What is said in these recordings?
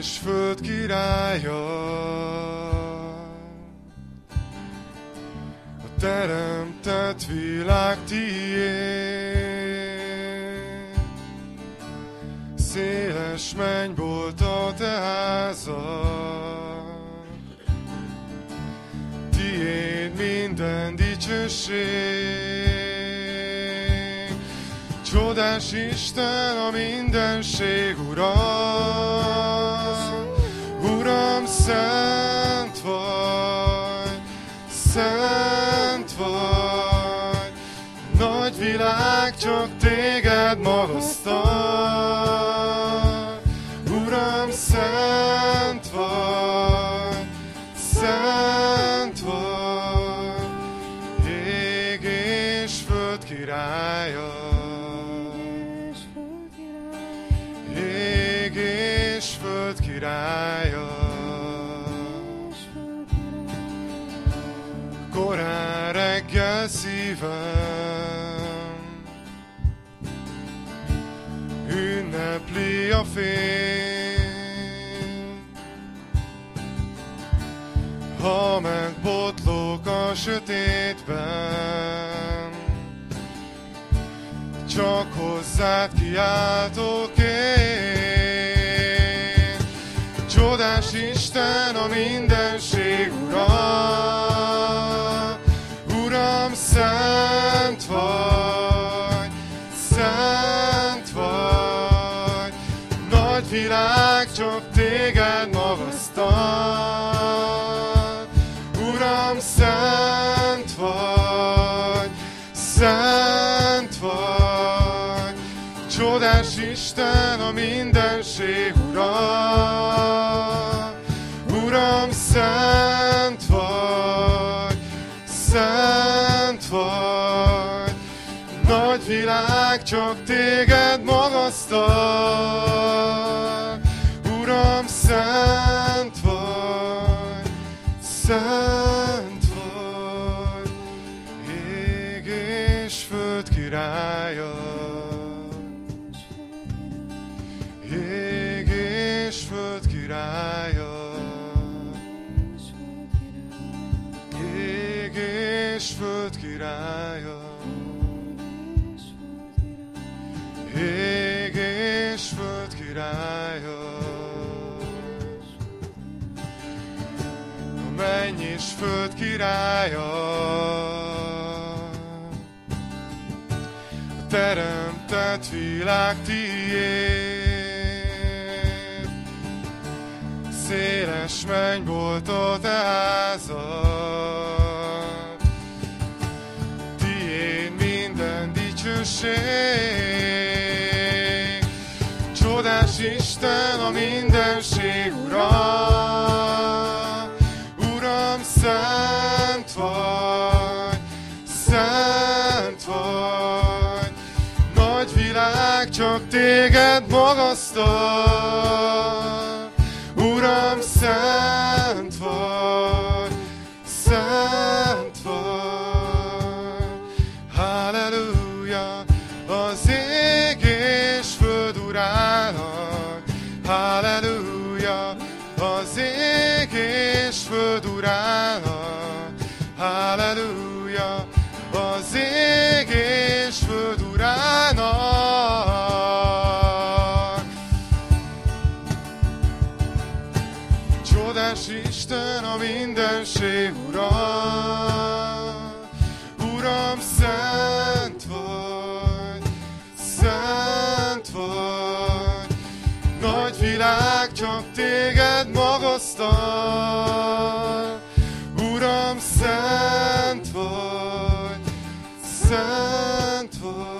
és föld királya. A teremtett világ tiéd. Széles mennybolt a te házad. Tiéd minden dicsőség. Csodás Isten a mindenség ura. Uram, szent vagy, szent vagy. Nagy világ csak téged magasztal. Uram, szent vagy, szent vagy. Ég és föld királya. Ég és föld királya. Korán reggel szívem. Ünnepli a fény. Ha megbotlok a sötétben Csak hozzád kiáltok én. Csodás Isten a mindenség ura. Uram, szent magasztal. Uram, szent vagy, szent vagy. Ég és föld királya. Ég és föld királya. Ég. Föld királya. A teremtett világ tiéd. Széles mennybolt a te házad. Tiéd minden dicsőség. Csodás Isten a mindenség téged magasztal. Uram, szent vagy, szent vagy. Halleluja, az ég és föld urának. Halleluja, az ég és föld urának. Uram, szent vagy, szent vagy. Nagy világ csak téged magasztal. Uram, szent vagy, szent vagy.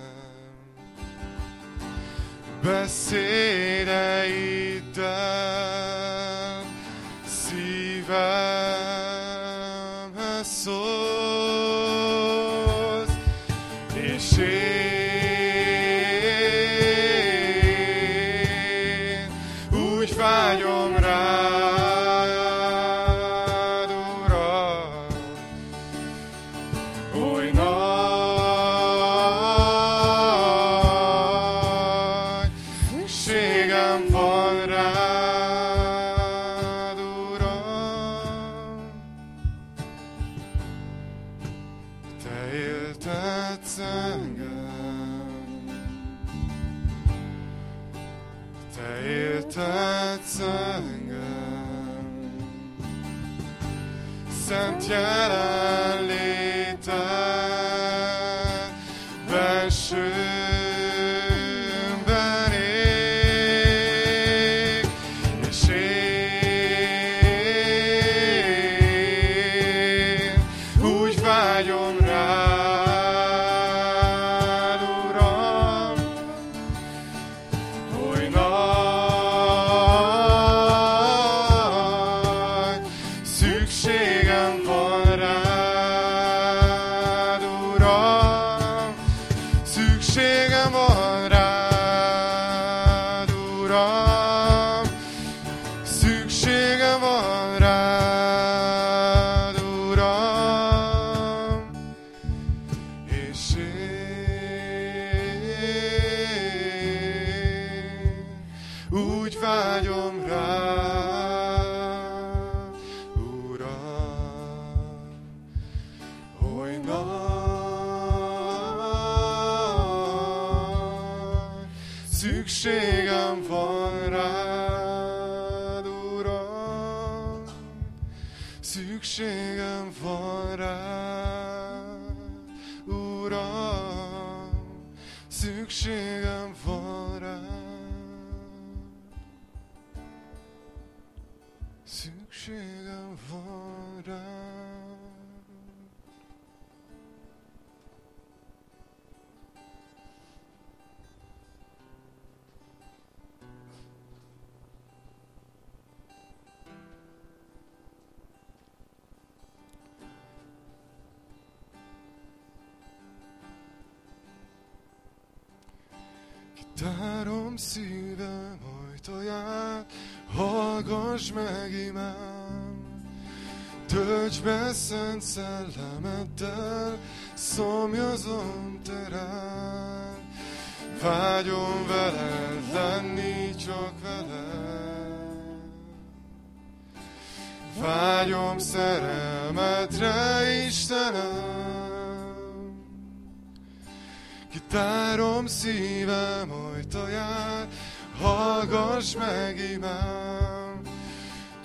Baceira e Szent jelenléted, rád, Uram, szükségem van rád, Uram, szükségem Kitárom szívem ajtaját, hallgass meg imám. Tölts be szent szellemeddel, szomjazom te rád. Vágyom veled lenni csak veled. Vágyom szerelmedre, Istenem. Kitárom szívem ajtaját, hallgass meg imám.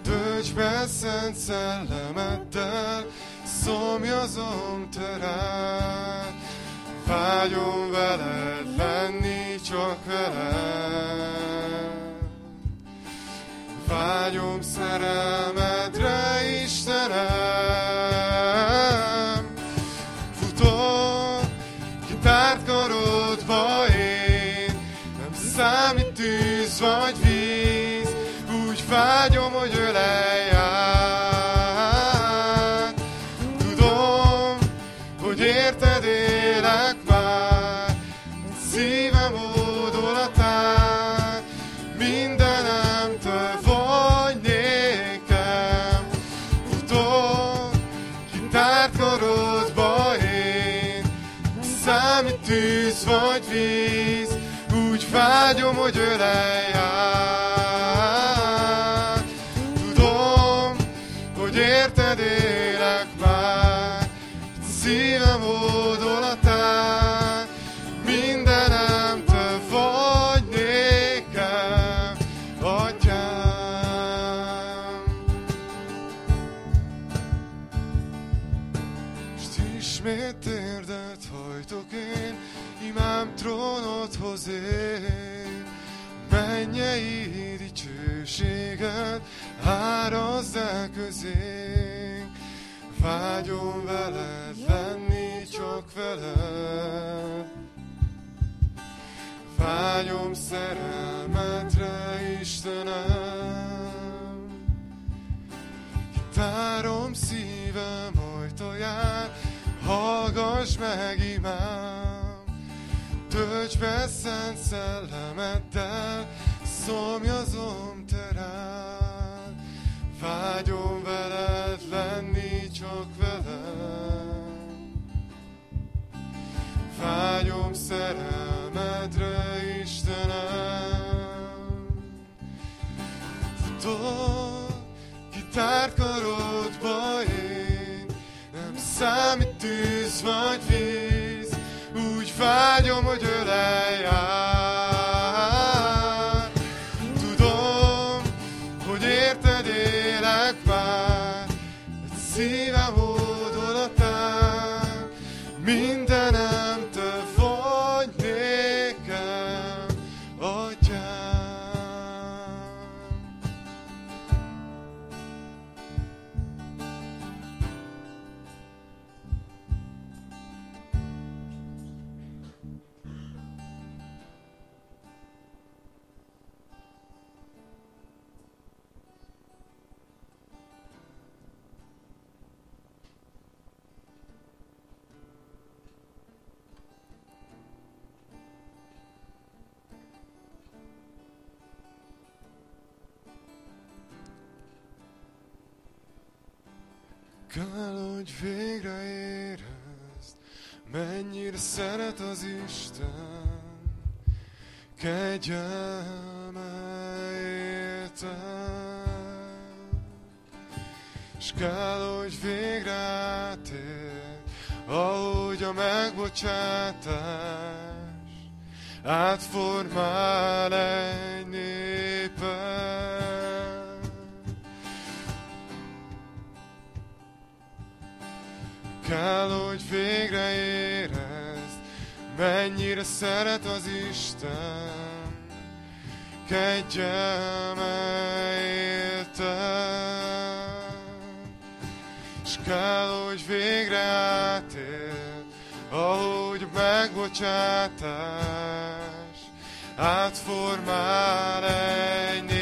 Tölts be szent szellemeddel, szomjazom te rád. Vágyom veled lenni csak veled. Vágyom szerelmedre, vágyom, hogy ölelj. Tudom, hogy érted élek már, szívem ódolatán, mindenem te vagy nékem. Futok, kitárt karodba én, számít tűz vagy víz, úgy vágyom, hogy ölelj át. Dicsőséget árazzák közénk. Vágyom veled lenni csak veled. Vágyom szerelmetre, Istenem. Kitárom szívem ajtaját, hallgass meg imám. Tölts be szent szellemeddel, szomjazom te rád. Vágyom veled lenni csak veled. Vágyom szerelmedre, Istenem. Kell, hogy végre érezd, mennyire szeret az Isten, kegyelme érted. S kell, hogy végre átérd, ahogy a megbocsátás átformál egy népet. Kell, hogy végre érezd, mennyire szeret az Isten, kegyelme érted. S kell, hogy végre átérd, ahogy megbocsátás átformál egy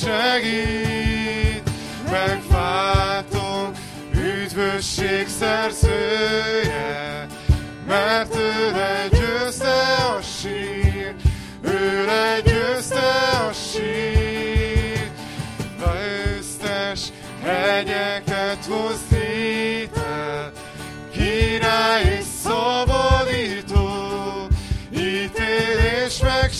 segít, megváltunk, üdvösség szerzője, mert ő legyőzte a sír, ő legyőzte a sír, a ősztes hegyeket hoz ítel, király és szabadító, ítélés meg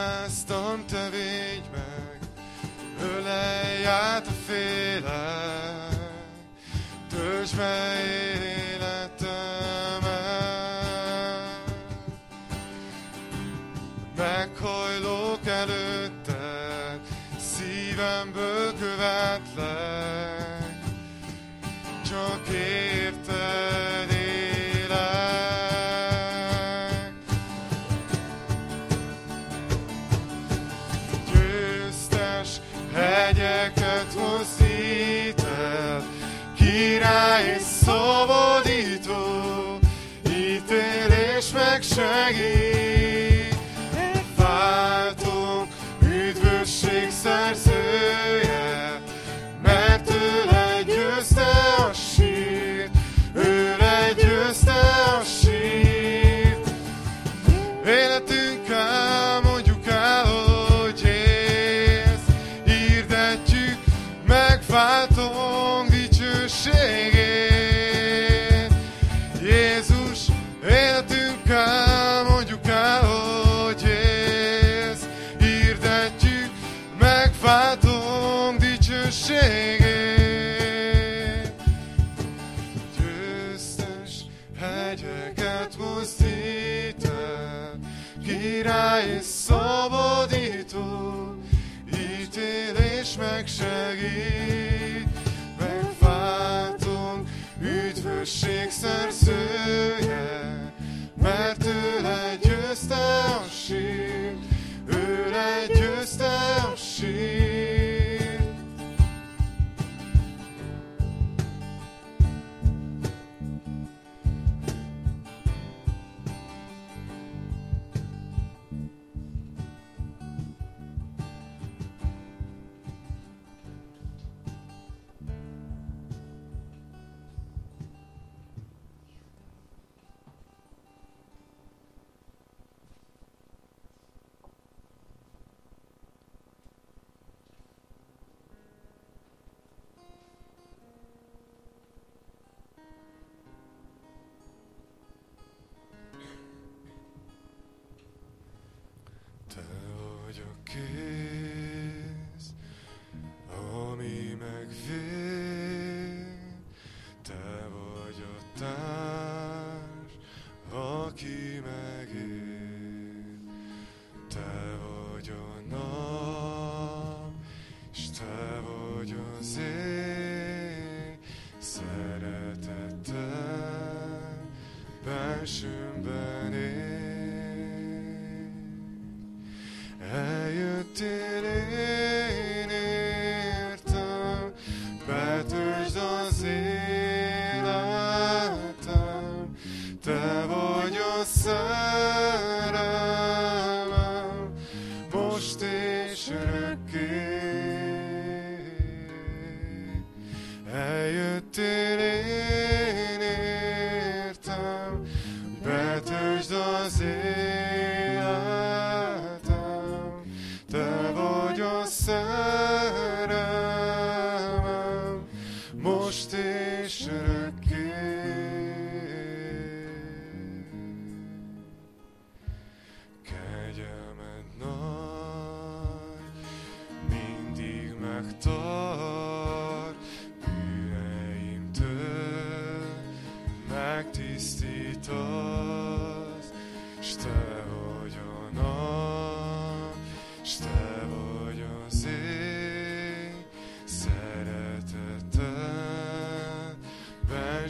Hibáztam, te védj meg, ölelj át a félek, töltsd be életemet. Meghajlok előtted, szívemből követlek, csak érted segít. Váltunk, szerzője, mert ő legyőzte a sírt, ő legyőzte a sírt. Életünk el, mondjuk el, hogy élsz, hirdetjük, megváltunk Dieu chercher. do.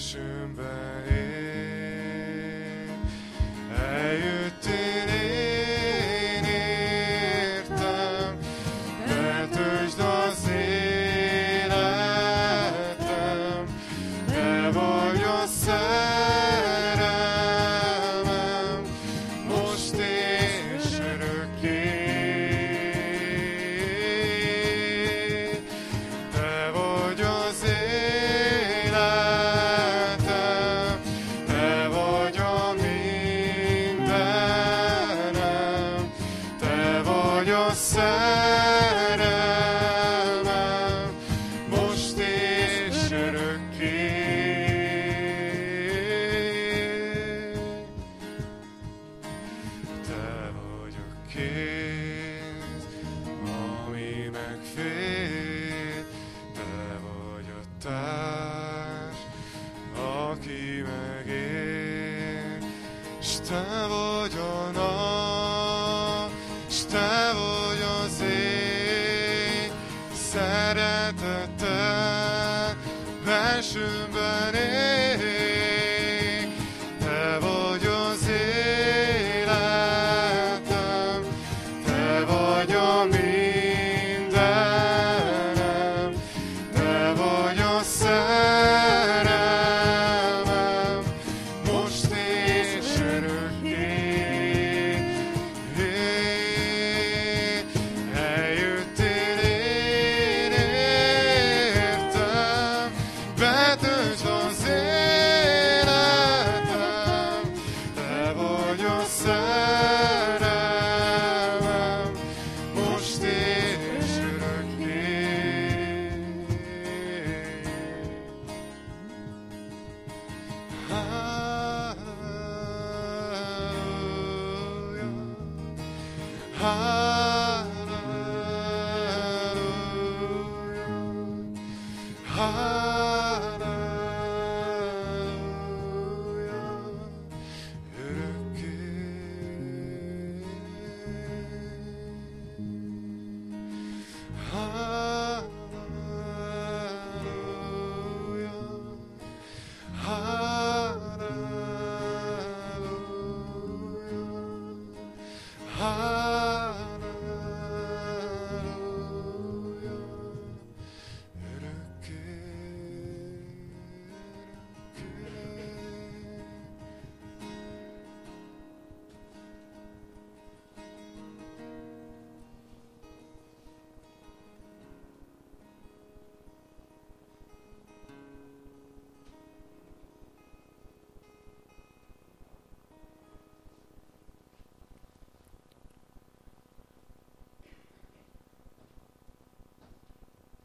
Schönberg. s te vagy az én szeretet.